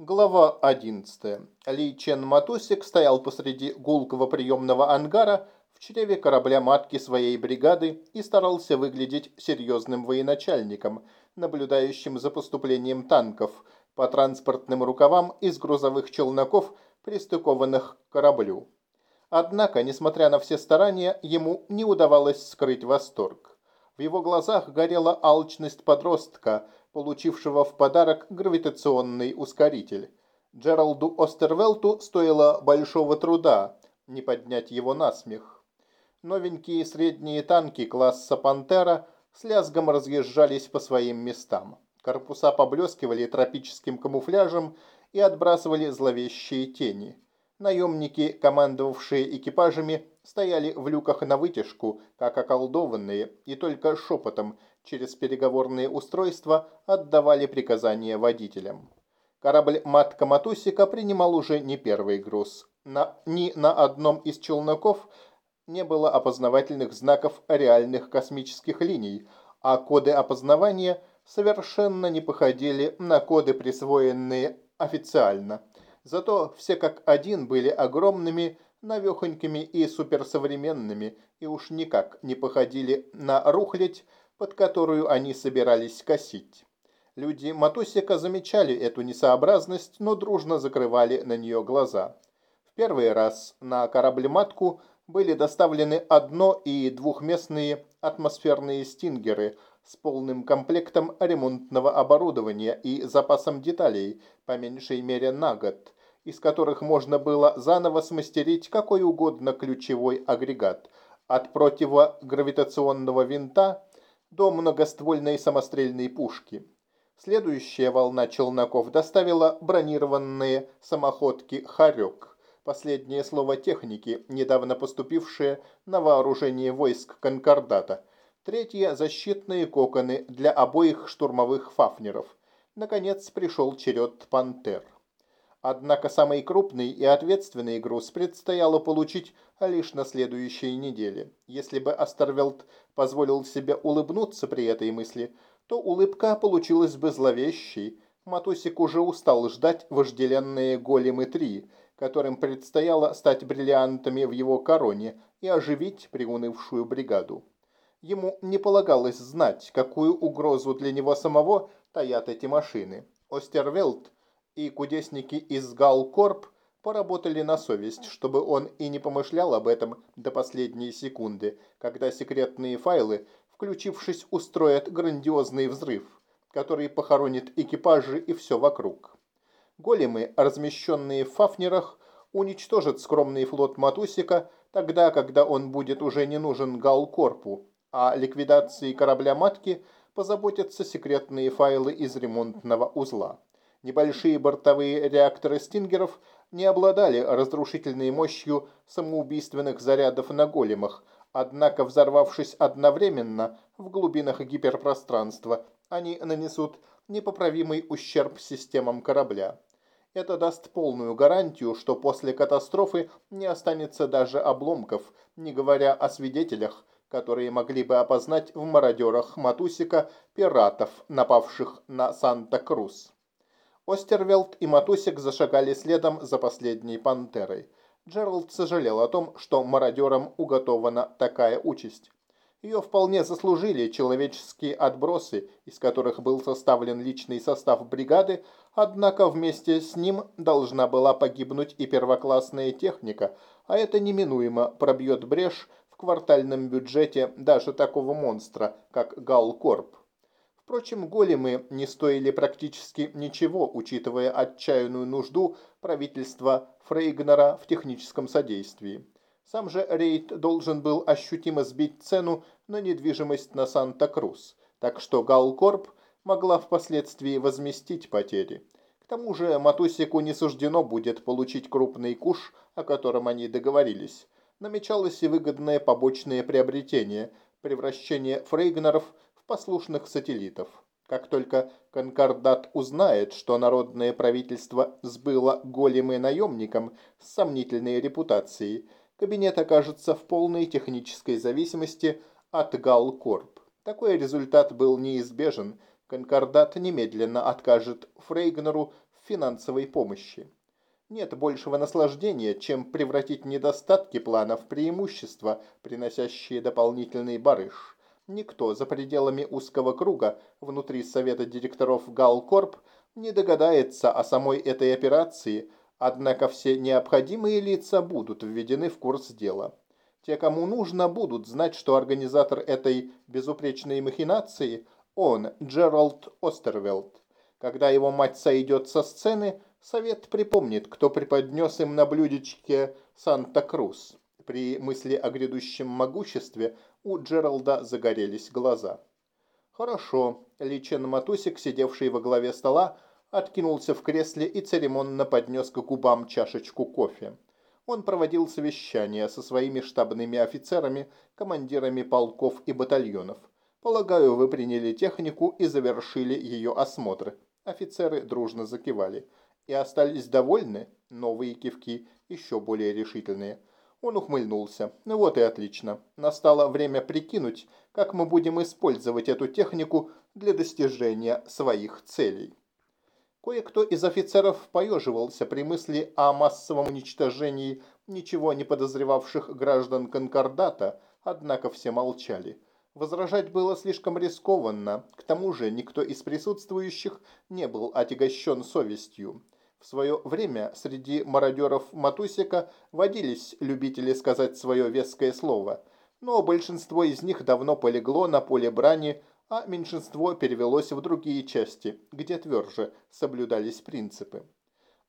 Глава 11. Ли Чен Матусик стоял посреди гулкого приемного ангара в чреве корабля-матки своей бригады и старался выглядеть серьезным военачальником, наблюдающим за поступлением танков по транспортным рукавам из грузовых челноков, пристыкованных к кораблю. Однако, несмотря на все старания, ему не удавалось скрыть восторг. В его глазах горела алчность подростка – получившего в подарок гравитационный ускоритель. Джералду Остервелту стоило большого труда не поднять его на смех. Новенькие средние танки класса «Пантера» с лязгом разъезжались по своим местам. Корпуса поблескивали тропическим камуфляжем и отбрасывали зловещие тени. Наемники, командовавшие экипажами, стояли в люках на вытяжку, как околдованные, и только шепотом через переговорные устройства отдавали приказания водителям. Корабль «Матка Матусика» принимал уже не первый груз. На, ни на одном из челноков не было опознавательных знаков реальных космических линий, а коды опознавания совершенно не походили на коды, присвоенные официально – Зато все как один были огромными, навехонькими и суперсовременными, и уж никак не походили на рухлядь, под которую они собирались косить. Люди Матусика замечали эту несообразность, но дружно закрывали на нее глаза. В первый раз на корабль-матку были доставлены одно- и двухместные атмосферные стингеры с полным комплектом ремонтного оборудования и запасом деталей, по меньшей мере на год, из которых можно было заново смастерить какой угодно ключевой агрегат, от противогравитационного винта до многоствольной самострельной пушки. Следующая волна челноков доставила бронированные самоходки «Харек», последнее слово техники, недавно поступившее на вооружение войск Конкордата. Третье – защитные коконы для обоих штурмовых фафнеров. Наконец пришел черед «Пантер». Однако самый крупный и ответственный груз предстояло получить лишь на следующей неделе. Если бы Астервелд позволил себе улыбнуться при этой мысли, то улыбка получилась бы зловещей. Матусик уже устал ждать вожделенные големы-3, которым предстояло стать бриллиантами в его короне и оживить приунывшую бригаду. Ему не полагалось знать, какую угрозу для него самого таят эти машины. Остервелд – и кудесники из Галкорп поработали на совесть, чтобы он и не помышлял об этом до последней секунды, когда секретные файлы, включившись, устроят грандиозный взрыв, который похоронит экипажи и все вокруг. Големы, размещенные в Фафнерах, уничтожат скромный флот Матусика тогда, когда он будет уже не нужен Галкорпу, а ликвидации корабля-матки позаботятся секретные файлы из ремонтного узла. Небольшие бортовые реакторы «Стингеров» не обладали разрушительной мощью самоубийственных зарядов на големах, однако, взорвавшись одновременно в глубинах гиперпространства, они нанесут непоправимый ущерб системам корабля. Это даст полную гарантию, что после катастрофы не останется даже обломков, не говоря о свидетелях, которые могли бы опознать в мародерах Матусика пиратов, напавших на Санта-Крус. Остервелд и Матусик зашагали следом за последней пантерой. Джеральд сожалел о том, что мародерам уготована такая участь. Ее вполне заслужили человеческие отбросы, из которых был составлен личный состав бригады, однако вместе с ним должна была погибнуть и первоклассная техника, а это неминуемо пробьет брешь в квартальном бюджете даже такого монстра, как Галкорп. Впрочем, големы не стоили практически ничего, учитывая отчаянную нужду правительства Фрейгнера в техническом содействии. Сам же рейд должен был ощутимо сбить цену на недвижимость на Санта-Крус, так что Галкорп могла впоследствии возместить потери. К тому же Матусику не суждено будет получить крупный куш, о котором они договорились. Намечалось и выгодное побочное приобретение – превращение фрейгнеров послушных сателлитов. Как только Конкордат узнает, что народное правительство сбыло големы наемникам с сомнительной репутацией, кабинет окажется в полной технической зависимости от Галкорп. Такой результат был неизбежен. Конкордат немедленно откажет Фрейгнеру в финансовой помощи. Нет большего наслаждения, чем превратить недостатки плана в преимущества, приносящие дополнительный барыш. Никто за пределами узкого круга внутри совета директоров Галкорп не догадается о самой этой операции, однако все необходимые лица будут введены в курс дела. Те, кому нужно, будут знать, что организатор этой безупречной махинации – он, Джеральд Остервелд. Когда его мать сойдет со сцены, совет припомнит, кто преподнес им на блюдечке Санта-Крус. При мысли о грядущем могуществе у Джералда загорелись глаза. Хорошо. Личен Матусик, сидевший во главе стола, откинулся в кресле и церемонно поднес к губам чашечку кофе. Он проводил совещание со своими штабными офицерами, командирами полков и батальонов. Полагаю, вы приняли технику и завершили ее осмотр. Офицеры дружно закивали. И остались довольны? Новые кивки, еще более решительные. Он ухмыльнулся. Ну вот и отлично. Настало время прикинуть, как мы будем использовать эту технику для достижения своих целей. Кое-кто из офицеров поеживался при мысли о массовом уничтожении ничего не подозревавших граждан Конкордата, однако все молчали. Возражать было слишком рискованно, к тому же никто из присутствующих не был отягощен совестью. В свое время среди мародеров Матусика водились любители сказать свое веское слово, но большинство из них давно полегло на поле брани, а меньшинство перевелось в другие части, где тверже соблюдались принципы.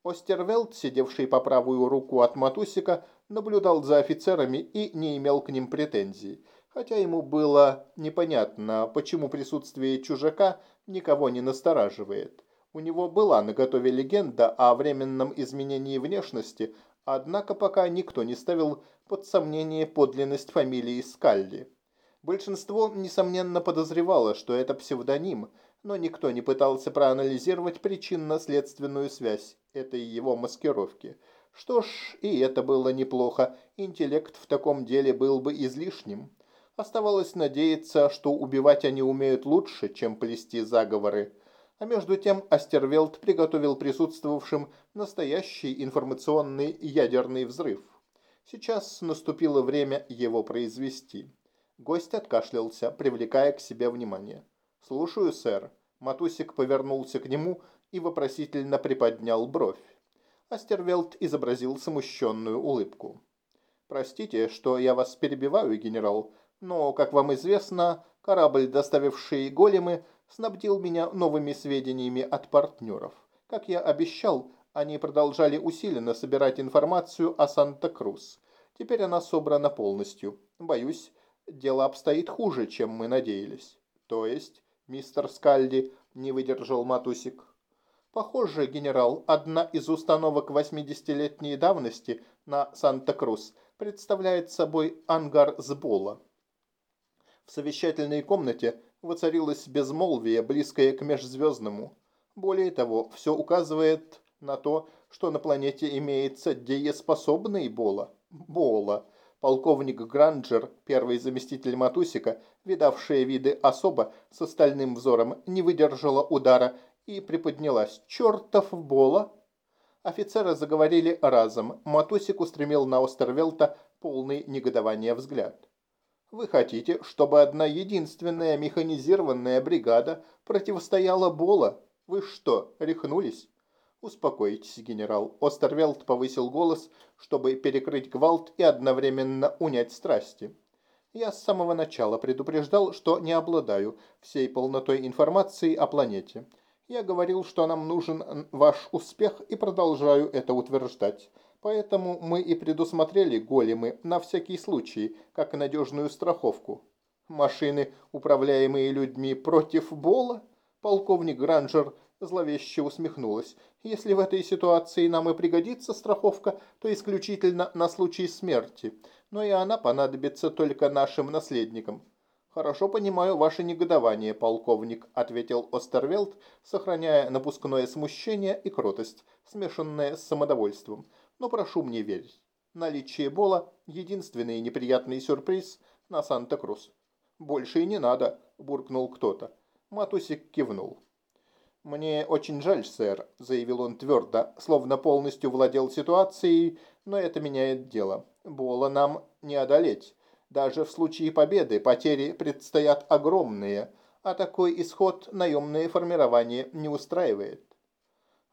Остервелд, сидевший по правую руку от Матусика, наблюдал за офицерами и не имел к ним претензий – хотя ему было непонятно, почему присутствие чужака никого не настораживает. У него была наготове легенда о временном изменении внешности, однако пока никто не ставил под сомнение подлинность фамилии Скалли. Большинство, несомненно, подозревало, что это псевдоним, но никто не пытался проанализировать причинно-следственную связь этой его маскировки. Что ж, и это было неплохо, интеллект в таком деле был бы излишним. Оставалось надеяться, что убивать они умеют лучше, чем плести заговоры. А между тем Астервелд приготовил присутствовавшим настоящий информационный ядерный взрыв. Сейчас наступило время его произвести. Гость откашлялся, привлекая к себе внимание. «Слушаю, сэр». Матусик повернулся к нему и вопросительно приподнял бровь. Астервелд изобразил смущенную улыбку. «Простите, что я вас перебиваю, генерал, но, как вам известно, корабль, доставивший големы, снабдил меня новыми сведениями от партнеров. Как я обещал, они продолжали усиленно собирать информацию о Санта-Крус. Теперь она собрана полностью. Боюсь, дело обстоит хуже, чем мы надеялись. То есть, мистер Скальди не выдержал Матусик. Похоже, генерал, одна из установок 80-летней давности на Санта-Крус представляет собой ангар сбола. В совещательной комнате воцарилось безмолвие, близкое к межзвездному. Более того, все указывает на то, что на планете имеется дееспособный Бола. Бола. Полковник Гранджер, первый заместитель Матусика, видавшая виды особо с остальным взором, не выдержала удара и приподнялась. «Чертов Бола!» Офицеры заговорили разом. Матусик устремил на Остервелта полный негодования взгляд. Вы хотите, чтобы одна единственная механизированная бригада противостояла Бола? Вы что, рехнулись? Успокойтесь, генерал. Остервелд повысил голос, чтобы перекрыть гвалт и одновременно унять страсти. Я с самого начала предупреждал, что не обладаю всей полнотой информации о планете. Я говорил, что нам нужен ваш успех и продолжаю это утверждать. Поэтому мы и предусмотрели големы на всякий случай, как надежную страховку. Машины, управляемые людьми против Бола? Полковник Гранджер зловеще усмехнулась. Если в этой ситуации нам и пригодится страховка, то исключительно на случай смерти. Но и она понадобится только нашим наследникам. «Хорошо понимаю ваше негодование, полковник», – ответил Остервелд, сохраняя напускное смущение и кротость, смешанное с самодовольством но прошу мне верить. Наличие Бола – единственный неприятный сюрприз на Санта-Крус. «Больше и не надо», – буркнул кто-то. Матусик кивнул. «Мне очень жаль, сэр», – заявил он твердо, словно полностью владел ситуацией, но это меняет дело. Бола нам не одолеть. Даже в случае победы потери предстоят огромные, а такой исход наемное формирование не устраивает.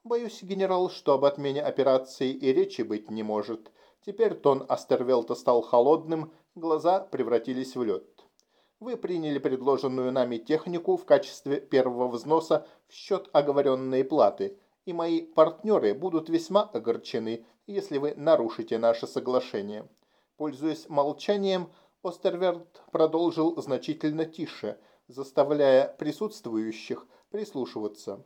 Боюсь, генерал, что об отмене операции и речи быть не может. Теперь тон Астервелта стал холодным, глаза превратились в лед. Вы приняли предложенную нами технику в качестве первого взноса в счет оговоренной платы, и мои партнеры будут весьма огорчены, если вы нарушите наше соглашение. Пользуясь молчанием, Остерверд продолжил значительно тише, заставляя присутствующих прислушиваться.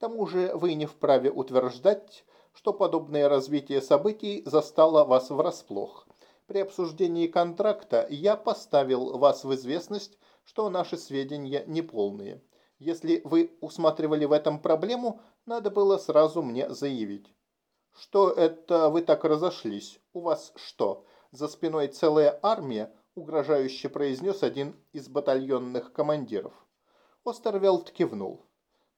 К тому же вы не вправе утверждать, что подобное развитие событий застало вас врасплох. При обсуждении контракта я поставил вас в известность, что наши сведения неполные. Если вы усматривали в этом проблему, надо было сразу мне заявить. Что это вы так разошлись? У вас что, за спиной целая армия? Угрожающе произнес один из батальонных командиров. Остервелд кивнул.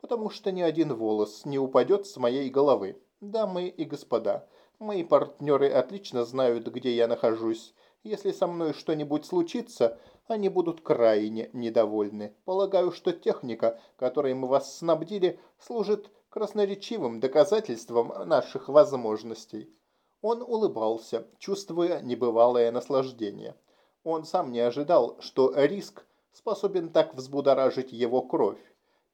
Потому что ни один волос не упадет с моей головы. Дамы и господа, Мои партнеры отлично знают, где я нахожусь. Если со мной что-нибудь случится, они будут крайне недовольны. Полагаю, что техника, которой мы вас снабдили, служит красноречивым доказательством наших возможностей». Он улыбался, чувствуя небывалое наслаждение. Он сам не ожидал, что риск способен так взбудоражить его кровь.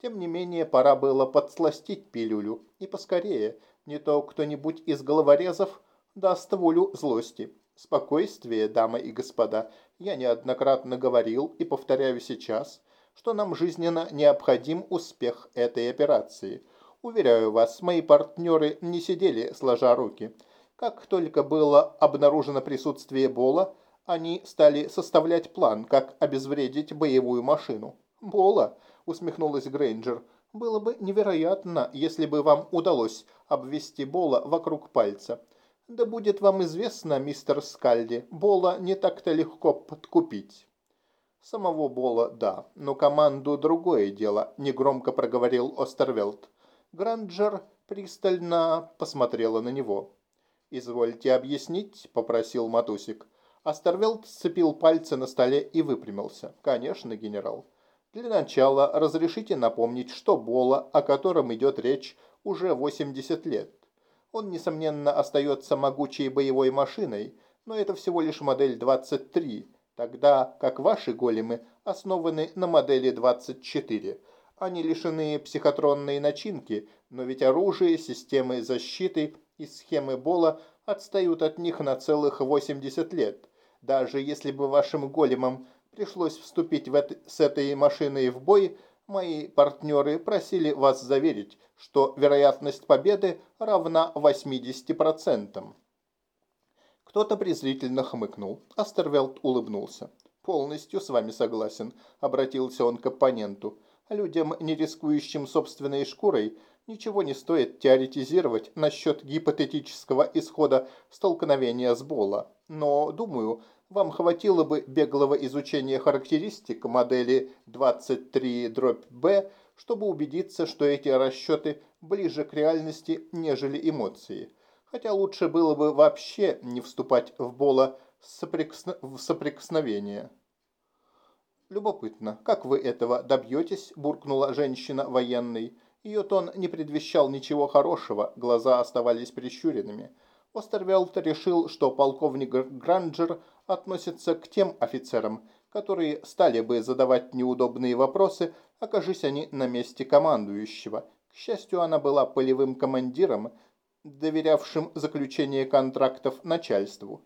Тем не менее, пора было подсластить пилюлю, и поскорее – не то кто-нибудь из головорезов даст волю злости. Спокойствие, дамы и господа, я неоднократно говорил и повторяю сейчас, что нам жизненно необходим успех этой операции. Уверяю вас, мои партнеры не сидели сложа руки. Как только было обнаружено присутствие Бола, они стали составлять план, как обезвредить боевую машину. «Бола», — усмехнулась Грейнджер, — было бы невероятно, если бы вам удалось обвести Бола вокруг пальца. Да будет вам известно, мистер Скальди, Бола не так-то легко подкупить. Самого Бола, да, но команду другое дело, негромко проговорил Остервелд. Гранджер пристально посмотрела на него. «Извольте объяснить», — попросил Матусик. Остервелд сцепил пальцы на столе и выпрямился. «Конечно, генерал». Для начала разрешите напомнить, что Бола, о котором идет речь, уже 80 лет. Он, несомненно, остается могучей боевой машиной, но это всего лишь модель 23, тогда как ваши големы основаны на модели 24. Они лишены психотронной начинки, но ведь оружие, системы защиты и схемы Бола отстают от них на целых 80 лет. Даже если бы вашим големам пришлось вступить в это, с этой машиной в бой, мои партнеры просили вас заверить, что вероятность победы равна 80%. Кто-то презрительно хмыкнул. Астервелд улыбнулся. «Полностью с вами согласен», — обратился он к оппоненту. «Людям, не рискующим собственной шкурой, ничего не стоит теоретизировать насчет гипотетического исхода столкновения с Бола. Но, думаю, вам хватило бы беглого изучения характеристик модели 23-B, чтобы убедиться, что эти расчеты ближе к реальности, нежели эмоции. Хотя лучше было бы вообще не вступать в Бола соприкосно... в соприкосновение. «Любопытно, как вы этого добьетесь?» – буркнула женщина военный. Ее тон не предвещал ничего хорошего, глаза оставались прищуренными. Остервелд решил, что полковник Гранджер относится к тем офицерам, которые стали бы задавать неудобные вопросы, окажись они на месте командующего. К счастью, она была полевым командиром, доверявшим заключение контрактов начальству.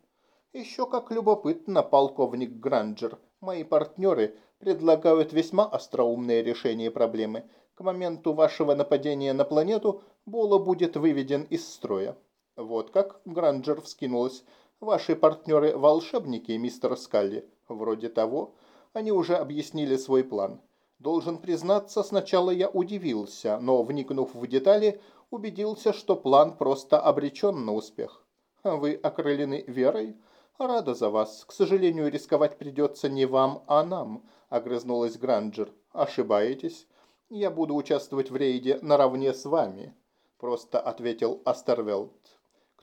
Еще как любопытно, полковник Гранджер. Мои партнеры предлагают весьма остроумное решение проблемы. К моменту вашего нападения на планету Бола будет выведен из строя. Вот как Гранджер вскинулась. Ваши партнеры волшебники, мистер Скалли? Вроде того. Они уже объяснили свой план. Должен признаться, сначала я удивился, но, вникнув в детали, убедился, что план просто обречен на успех. Вы окрылены верой? Рада за вас. К сожалению, рисковать придется не вам, а нам, огрызнулась Гранджер. Ошибаетесь. Я буду участвовать в рейде наравне с вами», – просто ответил Астервелд.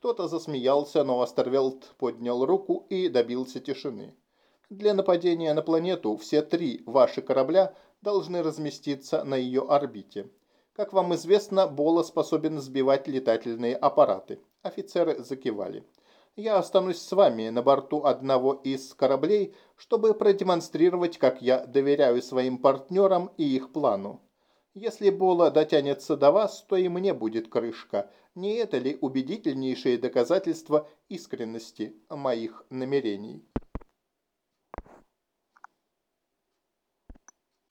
Кто-то засмеялся, но Астервелд поднял руку и добился тишины. Для нападения на планету все три ваши корабля должны разместиться на ее орбите. Как вам известно, Бола способен сбивать летательные аппараты. Офицеры закивали. Я останусь с вами на борту одного из кораблей, чтобы продемонстрировать, как я доверяю своим партнерам и их плану. Если Бола дотянется до вас, то и мне будет крышка. Не это ли убедительнейшее доказательство искренности моих намерений?